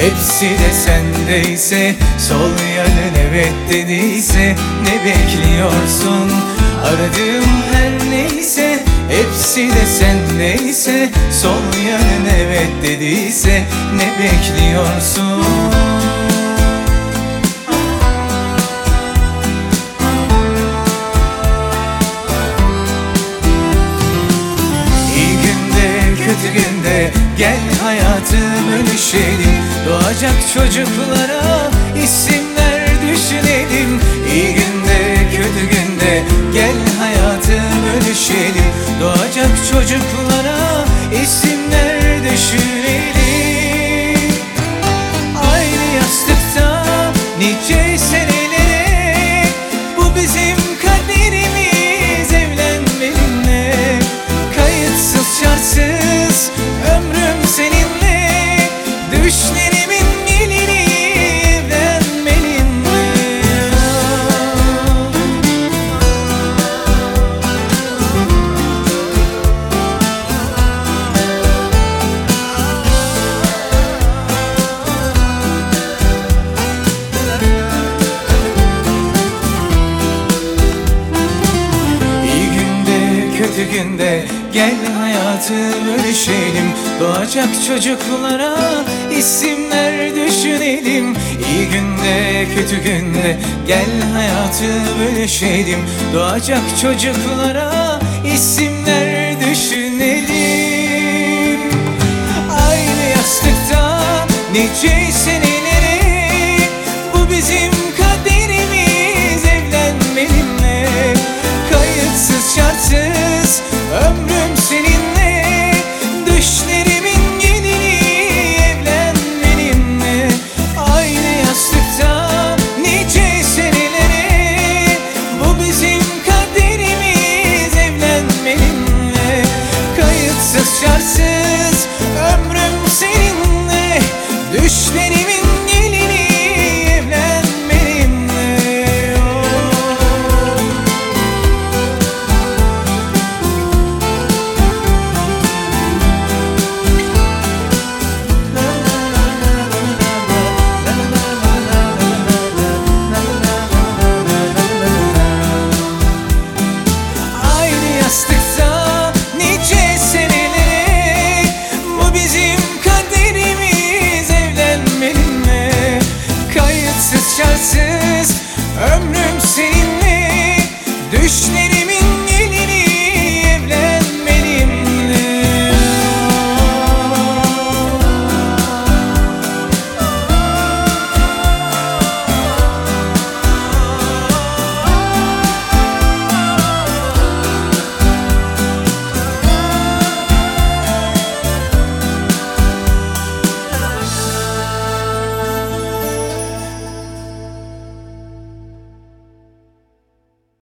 Hepsi de sendeyse Sol yanın evet dediyse Ne bekliyorsun? Aradığım her neyse Hepsi de sendeyse Sol yanın evet dediyse Ne bekliyorsun? İyi günde kötü günde Gel hayatı bölüşelim Doğacak çocuklara isimler düşünelim. İyi günde kötü günde Gel hayatı bölüşelim Doğacak çocuklara kötü günde Gel hayatı bölüşelim. Doğacak çocuklara isimler düşünelim. İyi günde kötü günde Gel hayatı bölüşelim. Doğacak çocuklara isimler düşünelim. Aynı yastıkta nice Düşlerim.